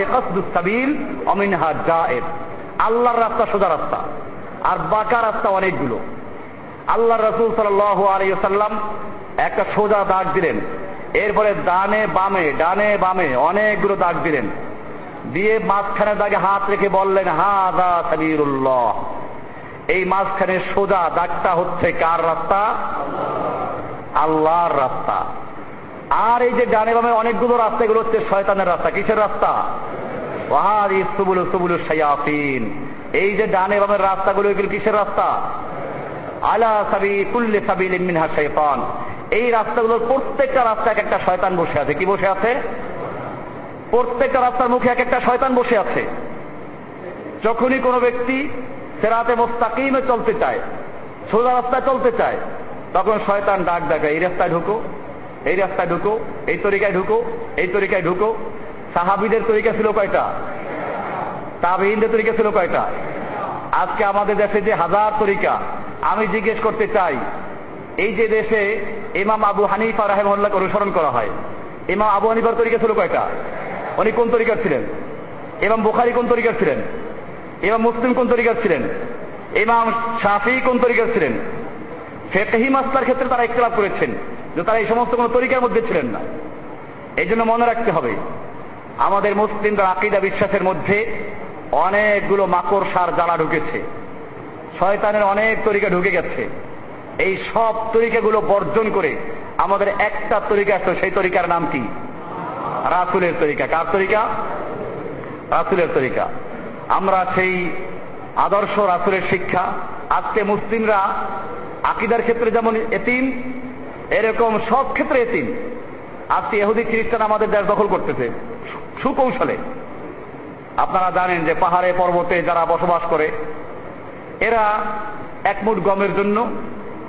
সাবিল অমিনহা জায়ের আল্লাহর রাস্তা সোজা রাস্তা। আর বাঁকা রাস্তা অনেকগুলো। আল্লাহ রসুল সাল্লাম একটা সোজা দাগ দিলেন। এরপরে ডানে বামে ডানে বামে অনেকগুলো দাগ দিলেন। দিয়ে মাঝখানে দাগে হাত রেখে বললেন হা দা সাবিরুল্লাহ এই মাঝখানে সোজা দাগটা হচ্ছে কার রাস্তা? আল্লাহর রাস্তা। আর এই যে ডানে বামে অনেকগুলো রাস্তা, এগুলো হচ্ছে শয়তানের রাস্তা। কিসের রাস্তা? এই যে ডানে বামের রাস্তাগুলো, এগুলো কিসের রাস্তা? আলা সাবি কুল্লে সাবিল মিনহা শয়তান। এই রাস্তাগুলোর প্রত্যেকটা রাস্তা এক একটা শয়তান বসে আছে। কি বসে আছে? প্রত্যেকটা রাস্তার মুখে এক একটা শয়তান বসে আছে। যখনই কোনো ব্যক্তি সেরাতে মোস্তাকিমে চলতে চায়, সোজা রাস্তায় চলতে চায়, তখন শয়তান ডাক ডাকে এই রাস্তায় ঢুকো, এই রাস্তায় ঢুকো, এই তরিকায় ঢুকো, এই তরিকায় ঢুকো। সাহাবিদের তরিকা ছিল কয়টা? তাবিনদের তরিকা ছিল কয়টা? আজকে আমাদের দেশে যে হাজার তরিকা, আমি জিজ্ঞেস করতে চাই, এই যে দেশে ইমাম আবু হানিফা রাহেমুল্লাহকে অনুসরণ করা হয়, ইমাম আবু হানিফার তরিকা ছিল কয়টা? উনি কোন তরিকার ছিলেন? ইমাম বুখারি কোন তরিকার ছিলেন? ইমাম মুসলিম কোন তরিকার ছিলেন? ইমাম শাফি কোন তরিকার ছিলেন? ফেকহি মাস্তার ক্ষেত্রে তারা ইখতলাফ করেছেন, যে তারা এই সমস্ত কোন তরিকার মধ্যে ছিলেন না। এই জন্য মনে রাখতে হবে আমাদের মুসলিমদের আকিদা বিশ্বাসের মধ্যে অনেকগুলো মাকড় সার জ্বালা ঢুকেছে। শয়তানের অনেক তরিকা ঢুকে গেছে। এই সব তরিকাগুলো বর্জন করে আমাদের একটা তরিকা আছে, সেই তরিকার নাম কি? রাসুলের তরিকা। কার তরিকা? রাসুলের তরিকা। আমরা সেই আদর্শ রাসুলের শিক্ষা। আজকে মুসলিমরা আকিদার ক্ষেত্রে যেমন এতিম, এরকম সব ক্ষেত্রে এতিম। আজকে এহুদি খ্রিস্টান আমাদের দেশ দখল করতেছে। সুকৌশলে। আপনারা জানেন যে পাহাড়ে পর্বতে যারা বসবাস করে, এরা এক মুঠ গমের জন্য,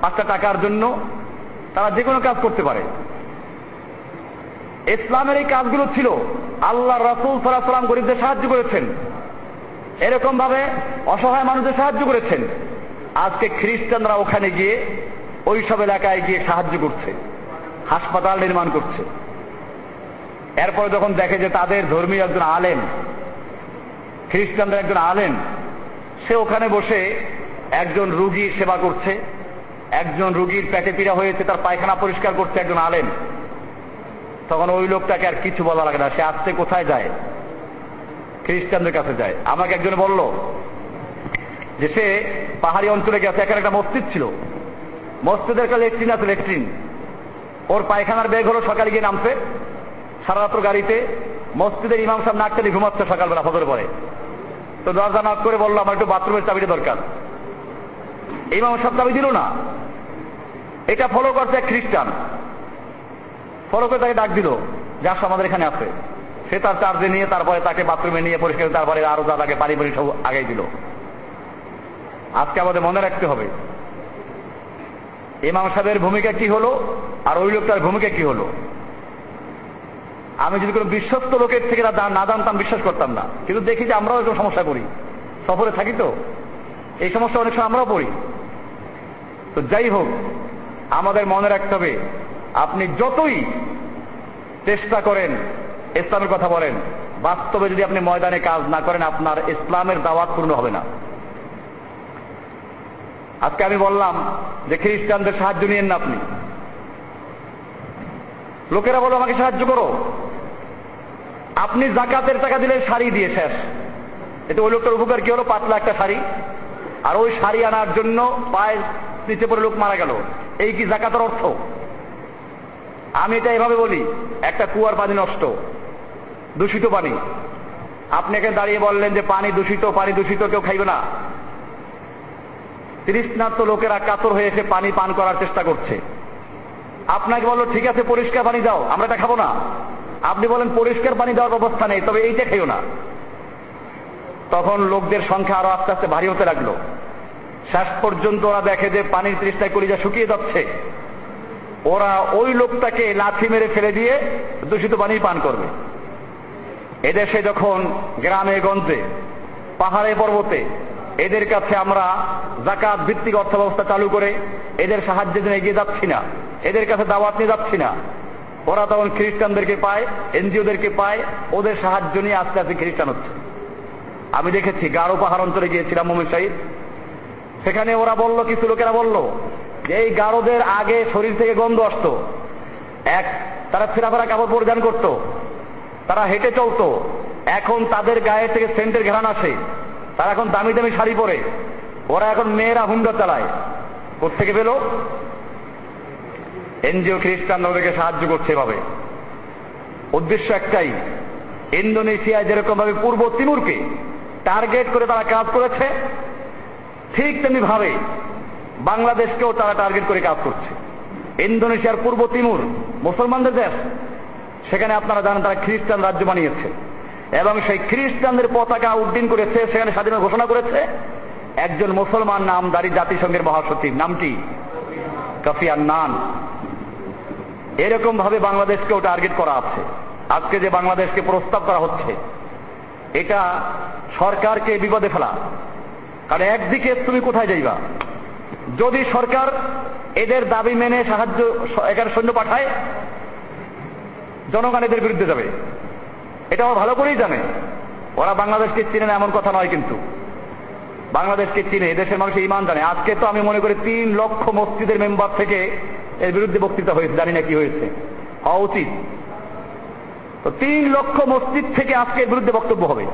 পাঁচটা টাকার জন্য তারা যে কোনো কাজ করতে পারে। ইসলামের এই কাজগুলো ছিল আল্লাহ রসুল সাল্লাম গরিবদের সাহায্য করেছেন। এরকম ভাবে অসহায় মানুষদের সাহায্য করেছেন। আজকে খ্রিস্টানরা ওখানে গিয়ে ওই সব এলাকায় গিয়ে সাহায্য করছে, হাসপাতাল নির্মাণ করছে। এরপরে যখন দেখে যে তাদের ধর্মীয় একজন আলেম খ্রিস্টানদের একজন আলেম, সে ওখানে বসে একজন রুগীর সেবা করছে, একজন রুগীর পেটে পীড়া হয়েছে, তার পায়খানা পরিষ্কার করছে একজন আলেম। তখন ওই লোকটাকে আর কিছু বলা লাগে না, সে আসতে কোথায় যায়? খ্রিস্টানদের কাছে যায়। আমাকে একজন বলল যে সে পাহাড়ি অঞ্চলে গেছে, এখানে একটা মসজিদ ছিল। মসজিদের একটা লেট্রিন আছে, লেট্রিন। ওর পায়খানার বেগ হলো সকালে গিয়ে নামছে। সারা রাত্র গাড়িতে মসজিদের ইমাম সাহেব নাক টেনে ঘুমাচ্ছে সকালবেলা, ফজর পরে তো দরজা নক করে বলল, আমার একটু বাথরুমের চাবিটা দরকার। ইমাম সাহেব চাবি দিল না। এটা ফলো করছে এক খ্রিস্টান। ফলো করে তাকে ডাক দিল, যা আমাদের এখানে আছে। সে তার চার্জে নিয়ে তারপরে তাকে বাথরুমে নিয়ে পরিষ্কার তারপরে আরও যা তাকে পানি পানি সব আগে দিল। আজকে আমাদের মনে রাখতে হবে, ইমাম সাহেবের ভূমিকা কি হলো আর ওই লোকটার ভূমিকা কি হলো? আমি যদি কোনো বিশ্বস্ত লোকের থেকে না জানতাম বিশ্বাস করতাম না। কিন্তু দেখি যে আমরাও একটু সমস্যা করি সফরে থাকি তো। এই সমস্যা অনেক সময় আমরাও পড়ি। তো যাই হোক, আমাদের মনে রাখতে হবে, আপনি যতই চেষ্টা করেন, ইসলামের কথা বলেন, বাস্তবে যদি আপনি ময়দানে কাজ না করেন, আপনার ইসলামের দাওয়াত পূর্ণ হবে না। আজকে আমি বললাম যে খ্রিস্টানদের সাহায্য নিয়েন না আপনি। লোকেরা বলো, আমাকে সাহায্য করো। আপনি জাকাতের টাকা দিলে শাড়ি দিয়ে শেষ এতে ওই লোকটার উপকার কি হলো? পাতলা একটা শাড়ি। আর ওই শাড়ি আনার জন্য পায়ের নিচে পড়ে লোক মারা গেল। এই কি জাকাতের অর্থ? আমি এটা এভাবে বলি, একটা কুয়ার পানি নষ্ট, দূষিত পানি। আপনি এখানে দাঁড়িয়ে বললেন যে পানি দূষিত পানি দূষিত, কেউ খাইবে না। তৃষ্ণার্থ লোকেরা কাতর হয়ে এসে পানি পান করার চেষ্টা করছে। আপনাকে বলল, ঠিক আছে, পরিষ্কার পানি দাও, আমরা এটা খাব না। আপনি বলেন পরিষ্কার পানি দেওয়ার ব্যবস্থা নেই, তবে এইটা খেও না। তখন লোকদের সংখ্যা আরও আস্তে আস্তে ভারী হতে লাগল। শেষ পর্যন্ত ওরা দেখে যে পানির তৃষ্ণায় কলিজা শুকিয়ে যাচ্ছে। ওরা ওই লোকটাকে লাথি মেরে ফেলে দিয়ে দূষিত পানি পান করবে। এদেশে যখন, গ্রামে, গঞ্জে, পাহাড়ে, পর্বতে, এদের কাছে আমরা জাকাত ভিত্তিক অর্থ ব্যবস্থা চালু করে এদের সাহায্যের জন্য এগিয়ে যাচ্ছি না, এদের কাছে দাওয়াত নিয়ে যাচ্ছি না ওরা তখন খ্রিস্টানদেরকে পায়, এনজিওদেরকে পায়, ওদের সাহায্য নিয়ে আস্তে আস্তে খ্রিস্টান হচ্ছে। আমি দেখেছি গাঢ় পাহাড় অঞ্চলে গিয়েছিলাম মমির সাহিদ সেখানে ওরা বলল, কিছু লোকেরা বলল যে এই গারদের আগে শরীর থেকে গন্ধ আসতো। এক, তারা ফেরাফেরা কাপড় পরিধান করত। তারা হেঁটে চলতো। এখন তাদের গায়ে থেকে সেন্টের ঘেরান আসে। তারা এখন দামি দামি শাড়ি পরে। ওরা এখন মেয়েরা হুন্ডা চালায়। কোথেকে পেল? এনজিও খ্রিস্টান ওদেরকে সাহায্য করছে এভাবে। উদ্দেশ্য একটাই ইন্দোনেশিয়া যেরকম ভাবে পূর্ব তিমুরকে টার্গেট করে তারা কাজ করেছে, ঠিক তেমনি ভাবে বাংলাদেশকেও তারা টার্গেট করে কাজ করছে। ইন্দোনেশিয়ার পূর্ব তিমুর মুসলমানদের দেশ, সেখানে আপনারা জানেন তারা খ্রিস্টান রাজ্য বানিয়েছে। এবং সেই খ্রিস্টানদের পতাকা উড্ডীন করেছে, সেখানে স্বাধীনতা ঘোষণা করেছে। একজন মুসলমান নামদারি জাতিসংঘের মহাসচিব নাম কি কফিয়ান নান এরকম ভাবে বাংলাদেশকেও টার্গেট করা আছে। আজকে যে বাংলাদেশকে প্রস্তাব করা হচ্ছে, এটা সরকারকে বিপদে ফেলা। কারণ একদিকে তুমি কোথায় যাইবা? যদি সরকার এদের দাবি মেনে সাহায্য এখানে সৈন্য পাঠায়, জনগণ এদের বিরুদ্ধে যাবে। এটা ওরা ভালো করেই জানে। ওরা বাংলাদেশকে চিনে না, এমন কথা নয় কিন্তু। বাংলাদেশকে চিনে এদেশের মানুষের ইমান জানে। আজকে তো আমি মনে করি তিন লক্ষ মসজিদের মেম্বার থেকে এর বিরুদ্ধে বক্তৃতা হয়েছে, জানি না কি হয়েছে। হওয়া উচিত। তো তিন লক্ষ মসজিদ থেকে আজকে বিরুদ্ধে বক্তব্য হবে,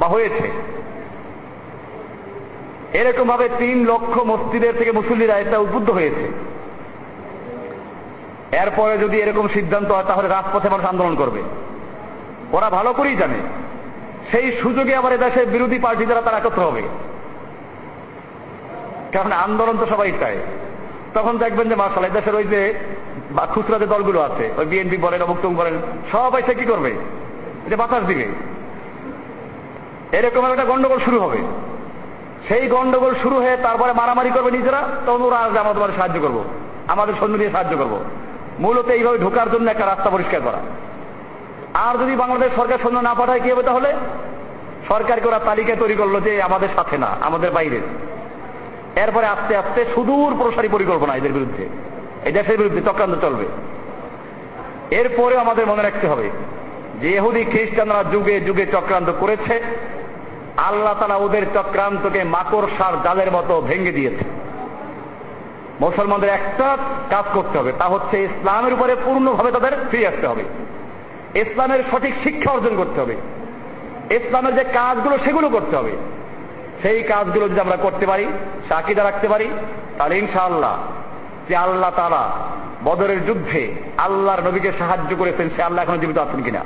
বা হয়েছে। এরকম ভাবে তিন লক্ষ মসজিদের থেকে মুসল্লিরা এটা উদ্বুদ্ধ হয়েছে। এরপরে যদি এরকম সিদ্ধান্ত হয়, তাহলে রাজপথে মানুষ আন্দোলন করবে। ওরা ভালো করেই জানে। সেই সুযোগে আবার এদেশের বিরোধী পার্টি দ্বারা তারা একত্র হবে। কারণ আন্দোলন তো সবাই চায়। তখন দেখবেন যে মার্শাল দেশের ওই যে খুচরা যে দলগুলো আছে, ওই বিএনপি বলেন অবুক্তম বলেন সবাই সে কি করবে? যে বাতাস দিবে। এরকম একটা গন্ডগোল শুরু হবে। সেই গন্ডগোল শুরু হয়ে তারপরে মারামারি করবে নিজেরা, তখন ওরা আসবে, আমরা তোমার সাহায্য করব। আমাদের সৈন্য দিয়ে সাহায্য করব। মূলত এইভাবে ঢোকার জন্য একটা রাস্তা পরিষ্কার করা। আর যদি বাংলাদেশ সরকার সৈন্য না পাঠায়, কি হবে তাহলে? সরকারকে ওরা তালিকা তৈরি করল যে, আমাদের সাথে না, আমাদের বাইরে। এরপরে আস্তে আস্তে সুদূর প্রসারী পরিকল্পনা এদের বিরুদ্ধে। এই দেশের বিরুদ্ধে চক্রান্ত চলবে। এরপরে আমাদের মনে রাখতে হবে, যে এহুদি খ্রিস্টানরা যুগে যুগে চক্রান্ত করেছে, আল্লাহ তালা ওদের চক্রান্তকে মাকড় সার জালের মতো ভেঙে দিয়েছে। মুসলমানদের একটা কাজ করতে হবে, তা হচ্ছে ইসলামের উপরে পূর্ণভাবে তাদের ফিরে আসতে হবে। ইসলামের সঠিক শিক্ষা অর্জন করতে হবে। ইসলামের যে কাজগুলো সেগুলো করতে হবে। সেই কাজগুলো যদি আমরা করতে পারি, সাকিদা রাখতে পারি, তাহলে ইনশাআল্লাহ যে আল্লাহ তারা বদরের যুদ্ধে আল্লাহর নবীকে সাহায্য করেছেন, সে আল্লাহ এখনও জীবিত আছেন কিনা?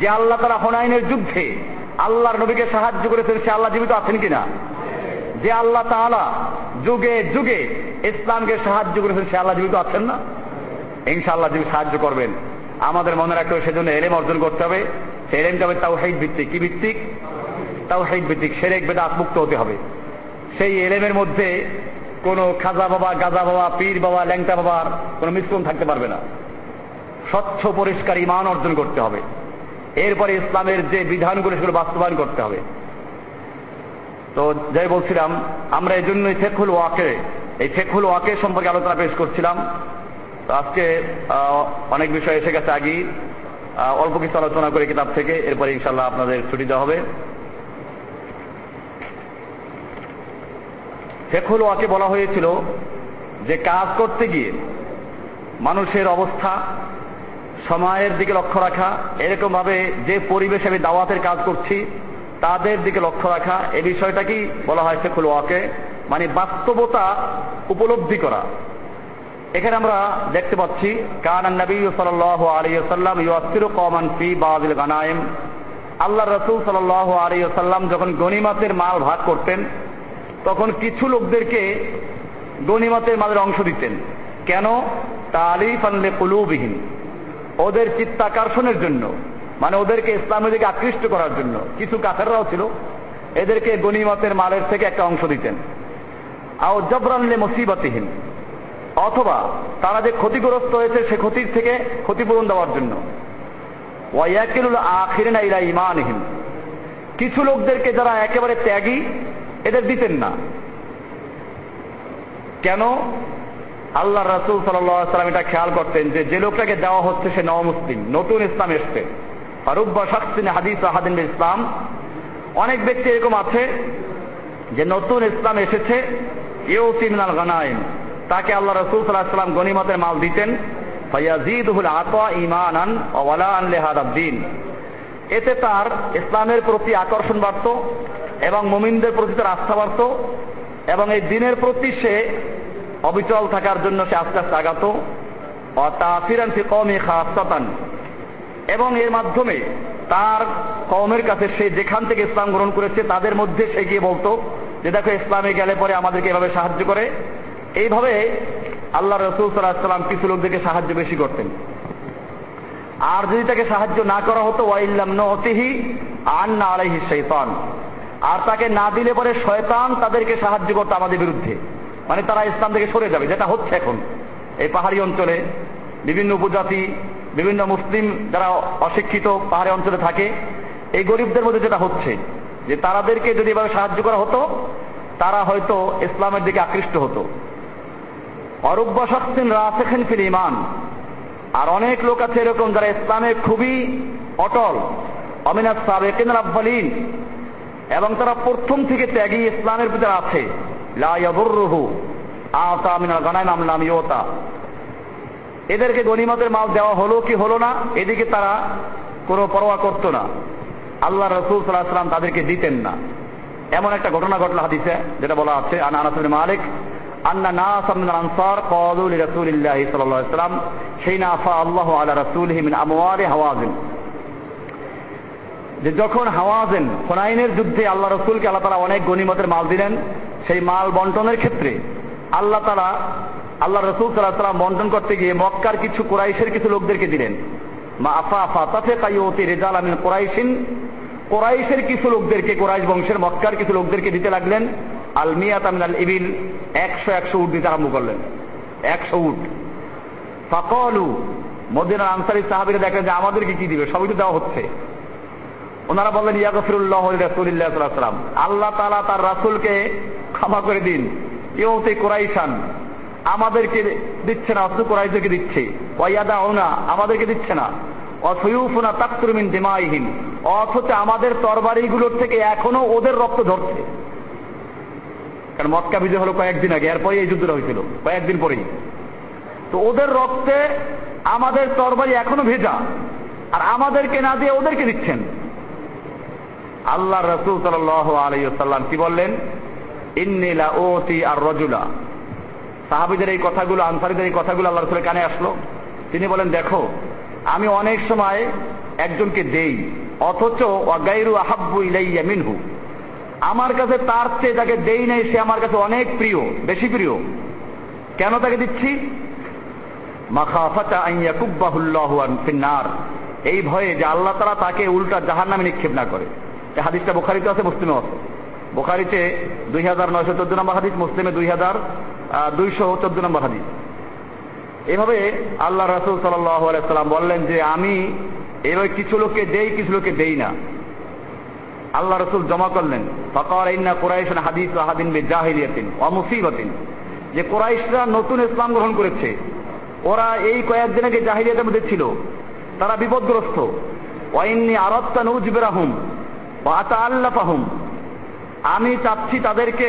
যে আল্লাহ তারা হোনাইনের যুদ্ধে আল্লাহর নবীকে সাহায্য করেছেন, সে আল্লাহ জীবিত আছেন কিনা? যে আল্লাহ তাআলা যুগে যুগে ইসলামকে সাহায্য করেছেন, সে আল্লাহ জীবিত আছেন না? ইনশাআল্লাহ যিনি সাহায্য করবেন, আমাদের মনে রাখতে হবে সেজন্য এলেম অর্জন করতে হবে। সে এলেমটা হবে তাও ভিত্তিক। কি ভিত্তিক? তাও হেদ ভিত্তিক, সেরেক বেদাত মুক্ত হতে হবে। সেই এলেমের মধ্যে কোন খাজা বাবা, গাজা বাবা, পীর বাবা, ল্যাংটা বাবার কোন মিশ্রণ থাকতে পারবে না। স্বচ্ছ, পরিষ্কার ইমান অর্জন করতে হবে। এরপরে ইসলামের যে বিধানগুলো সেগুলো বাস্তবায়ন করতে হবে। তো যাই বলছিলাম, আমরা এই জন্যই ফেকুল ওয়াকে, এই ফেকুল ওয়াকে সম্পর্কে আলোচনা পেশ করছিলাম। আজকে অনেক বিষয় এসে গেছে আগেই। অল্প কিছু আলোচনা করে কিতাব থেকে, এরপরে ইনশাল্লাহ আপনাদের ছুটি দেওয়া হবে। ফেকুল ওয়াকে বলা হয়েছিল যে কাজ করতে গিয়ে মানুষের অবস্থা, সময়ের দিকে লক্ষ্য রাখা এরকম ভাবে যে পরিবেশে আমি দাওয়াতের কাজ করছি, তাদের দিকে লক্ষ্য রাখা এই বিষয়টাকেই বলা হয় ফেকুল ওয়াকে মানে বাস্তবতা উপলব্ধি করা। এখানে আমরা দেখতে পাচ্ছি, কান নবী সাল আলিয়াল্লাম ইউসির কমান ফি বাদিল গানায়েম আল্লাহ রসুল সাল আলিয়াল্লাম যখন গণিমাতের মাল ভাগ করতেন তখন কিছু লোকদেরকে গণিমাতের মালের অংশ দিতেন। কেন? তালিফ আনলে কুলুবিহীন ওদের চিত্তাকর্ষণের জন্য। মানে ওদেরকে ইসলামের দিকে আকৃষ্ট করার জন্য। কিছু কাফেররাও ছিল। এদেরকে গণিমতের মালের থেকে একটা অংশ দিতেন। আও জবরানলে মুসিবতহীন অথবা তারা যে ক্ষতিগ্রস্ত হয়েছে সে ক্ষতির থেকে ক্ষতিপূরণ দেওয়ার জন্য। ওয়াইয়াকিলুল আখিরিনা ইলা ইমানহীন কিছু লোকদেরকে যারা একেবারে ত্যাগী এদের দিতেন না। কেন? আল্লাহ রাসুল সাল্লাম এটা খেয়াল করতেন যে যে লোকটাকে দেওয়া হচ্ছে সে নবমুসলিম নতুন ইসলাম এসছে। ফারুব্বা শাকসিন হাদিস আহাদিন ইসলাম, অনেক ব্যক্তি এরকম আছে যে নতুন ইসলাম এসেছে, ইউতি মিনাল গানাইম, তাকে আল্লাহ রসুল সাল্লাহ সাল্লাম গনিমতের মাল দিতেন। ফাইয়াজিদুল আতা ইমানান ওয়ালা আন লেহাদাদ্দিন এতে তার ইসলামের প্রতি আকর্ষণ বাড়ত এবং মোমিনদের প্রতি তার আস্থা বাড়ত এবং এই দিনের প্রতি সে অবিচল থাকার জন্য সে আস্তে আস্তে আগাত। অতাফিরান ফি কওমি খাসাতান। এবং এর মাধ্যমে তার কওমের কাছে সে যেখান থেকে ইসলাম গ্রহণ করেছে তাদের মধ্যে সে গিয়ে বলতো যে দেখো ইসলামে গেলে পরে আমাদেরকে এভাবে সাহায্য করে। এইভাবে আল্লাহ রসুল সাল্লাহ সাল্লাম কিছু লোকদেরকে সাহায্য বেশি করতেন। আর যদি তাকে সাহায্য না করা হতো, ওয়াইল্লাম নতিহি না আলাইহি শৈতান। আর তাকে না দিলে পরে শয়তান তাদেরকে সাহায্য করতো আমাদের বিরুদ্ধে। মানে তারা ইসলাম থেকে সরে যাবে, যেটা হচ্ছে এখন। এই পাহাড়ি অঞ্চলে বিভিন্ন উপজাতি, বিভিন্ন মুসলিম যারা অশিক্ষিত পাহাড়ি অঞ্চলে থাকে, এই গরিবদের মধ্যে যেটা হচ্ছে, যে তারাদেরকে যদি এভাবে সাহায্য করা হতো, তারা হয়তো ইসলামের দিকে আকৃষ্ট হতো। অরব্য শক্তিন রাসেখেন ইমান। আর অনেক লোক আছে এরকম যারা ইসলামে খুবই অটল। অমিনাত সাবেকিন আব্বালিন। এবং তারা প্রথম থেকে ত্যাগী ইসলামের ভিতরে আছে। লাহু আতা মিনাল গানাইম আমলাম ইয়তা এদেরকে গনিমতের মাল দেওয়া হলো কি হলো না, এদিকে তারা কোনো পরোয়া করতো না। আল্লাহ রসুল সাল্লাহ সাল্লাম তাদেরকে দিতেন না। এমন একটা ঘটনা ঘটলো হাদিসে, যেটা বলা আছে, আনা আনাস মালিক আন্না নাস মিন আনসার যখন হাওয়াজেন হুনাইনের যুদ্ধে আল্লাহ রসুলকে আল্লাহ তারা অনেক গনিমতের মাল দিলেন, সেই মাল বন্টনের ক্ষেত্রে আল্লাহ তারা আল্লাহ রসুল সাল্লাহ সাল্লাম বন্টন করতে গিয়ে মক্কার কিছু কোরাইশের কিছু লোকদেরকে দিলেন। মা আফা আফা তাফে কাইয়তি রেজাল আমিন কোরাইশিন। কোরাইশের কিছু লোকদেরকে, কোরাইশ বংশের মক্কার কিছু লোকদেরকে দিতে লাগলেন। আলমিয়াত আমিনাল ইবিল একশো একশো উঠ দিতে আরম্ভ করলেন। একশো উঠ ফাকলু, মদিনার আনসারি সাহাবিরা দেখেন যে আমাদেরকে কি দিবে? সবই তো দেওয়া হচ্ছে। ওনারা বললেন ইয়াগফিরুল্লাহ রাসুলিল্লাহাম আল্লাহ তালা তার রাসুলকে ক্ষমা করে দিন। ইউতে কোরাইশান, আমাদেরকে দিচ্ছে না অথচ কোরাইশদেরকে দিচ্ছে। ওয়াদা ওনা আমাদেরকে দিচ্ছে না। অসয়ুফুনা তাকতুরমিন দিমাইহীন অথচ আমাদের তরবারিগুলোর থেকে এখনও ওদের রক্ত ধরছে কারণ মক্কা বিজয় হলো কয়েকদিন আগে এরপরে এই যুদ্ধটা হয়েছিল, কয়েকদিন পরেই। তো ওদের রক্তে আমাদের তরবারি এখনও ভেজা, আর আমাদেরকে না দিয়ে ওদেরকে দিচ্ছেন। আল্লাহ রসুল সাল আলাইসাল্লাম কি বললেন? ইন্নিলা ওতি আর রজুলা। সাহাবিদের এই কথাগুলো, আনসারিদের এই কথাগুলো আল্লাহ রসুলের কানে আসলো। তিনি বলেন, দেখো, আমি অনেক সময় একজনকে দেই, অথচ অগাইরু আহাব্বু ইলাইয়া মিনহু। আমার কাছে তার চেয়ে তাকে দেই নাই, সে আমার কাছে অনেক প্রিয়, বেশি প্রিয়। কেন তাকে দিচ্ছি? এই ভয়ে যে আল্লাহ তারা তাকে উল্টা জাহান নামে নিক্ষেপ না করে। হাদিসটা বোখারিতে আছে মুসলিমে আছে। বোখারিতে দুই হাজার নয়শো চোদ্দ নম্বর হাদিস, মুসলিমে দুই হাজার দুইশো চোদ্দ নম্বর হাদিস। এভাবে আল্লাহ রসুল সাল্লাম বললেন যে, আমি এভাবে কিছু লোককে দেই, কিছু লোককে দেই না। আল্লাহ রসুল জমা করলেন ফকর ইন্না কোরাইশন হাদিস হাদিন বে জাহিলিয়াতিন অমুসিবতিন যে কোরাইশরা নতুন ইসলাম গ্রহণ করেছে, ওরা এই কয়েকদিন আগে জাহিলিয়াতের মধ্যে ছিল, তারা বিপদগ্রস্ত। ওয়াইন্নি আরত্তা নৌজবেরাহুম আতা আল্লাফাহুম আমি চাচ্ছি তাদেরকে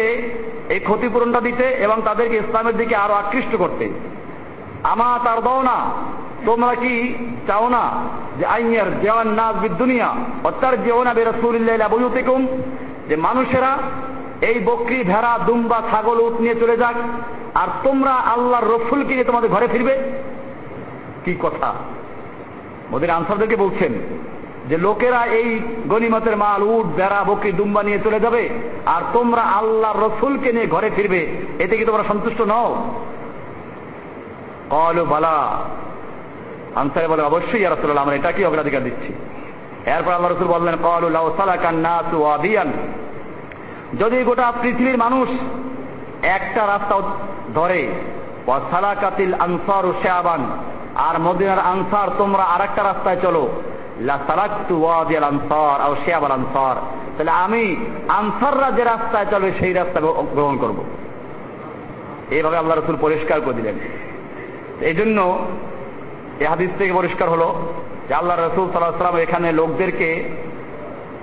এই ক্ষতিপূরণটা দিতে এবং তাদেরকে ইসলামের দিকে আরও আকৃষ্ট করতে। আমা তার দাও না তোমরা কি চাও না যে আইনের দেওয়ান নাজ বিদুনিয়া অত্যার যেও না বেরসুল্লাহ বইতেকুম যে মানুষেরা এই বকরি, ভেড়া, দুম্বা, ছাগল উঠ নিয়ে চলে যাক, আর তোমরা আল্লাহর রসুলকে নিয়ে তোমাদের ঘরে ফিরবে? কি কথা? মোদের আনসারদেরকে বলছেন যে লোকেরা এই গনিমতের মাল উঠ বেড়া বকরি, দুম্বা নিয়ে চলে যাবে, আর তোমরা আল্লাহর রসুলকে নিয়ে ঘরে ফিরবে। এতে কি তোমরা সন্তুষ্ট নও? বালা আনসারে বলে, অবশ্যই রসুল্লাহ আমরা এটাকে অগ্রাধিকার দিচ্ছি। এরপর আল্লাহ রসুল বললেন কলুল্লাহ সালাকান নাসু আদিয়ান যদি গোটা পৃথিবীর মানুষ একটা রাস্তা ধরে সালাকাতিল আনসার ও শেয়াবান আর মদিনার আনসার, তোমরা আর একটা রাস্তায় চলো। আনসার তাহলে আমি আনসাররা যে রাস্তায় চলবে, সেই রাস্তা গ্রহণ করব। এইভাবে আল্লাহ রসুল পরিষ্কার করে দিলেন। এই জন্য এ হাদিস থেকে পরিষ্কার হলো যে আল্লাহ রসুল সাল্লাহ সাল্লাম এখানে লোকদেরকে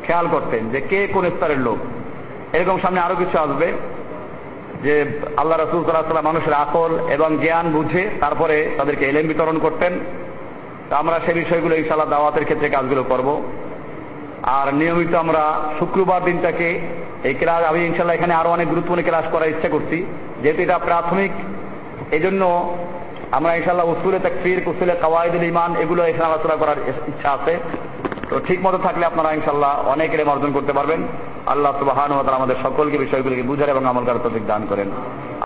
খেয়াল করতেন যে কে কোন স্তরের লোক। এরকম সামনে আরও কিছু আসবে যে আল্লাহ রসুল সাল্লাহ মানুষের আকল এবং জ্ঞান বুঝে তারপরে তাদেরকে এলেম বিতরণ করতেন। তা আমরা সে বিষয়গুলো ইনশাল্লাহ দাওয়াতের ক্ষেত্রে কাজগুলো করব। আর নিয়মিত আমরা শুক্রবার দিনটাকে এই ক্লাস আমি ইনশাল্লাহ এখানে আরও অনেক গুরুত্বপূর্ণ ক্লাস করার ইচ্ছা করছি। যেহেতু এটা প্রাথমিক এই জন্য আমরা ইনশাল্লাহ উসুলে তাকফির কুসুলে কাওয়াইদুল ইমান এগুলো এখানে আলোচনা করার ইচ্ছা আছে। তো ঠিক মতো থাকলে আপনারা ইনশাল্লাহ অনেক রেম অর্জন করতে পারবেন। আল্লাহ সুবাহান আমাদের সকলকে বিষয়গুলিকে বুঝার এবং আমল করার প্রতীক দান করেন।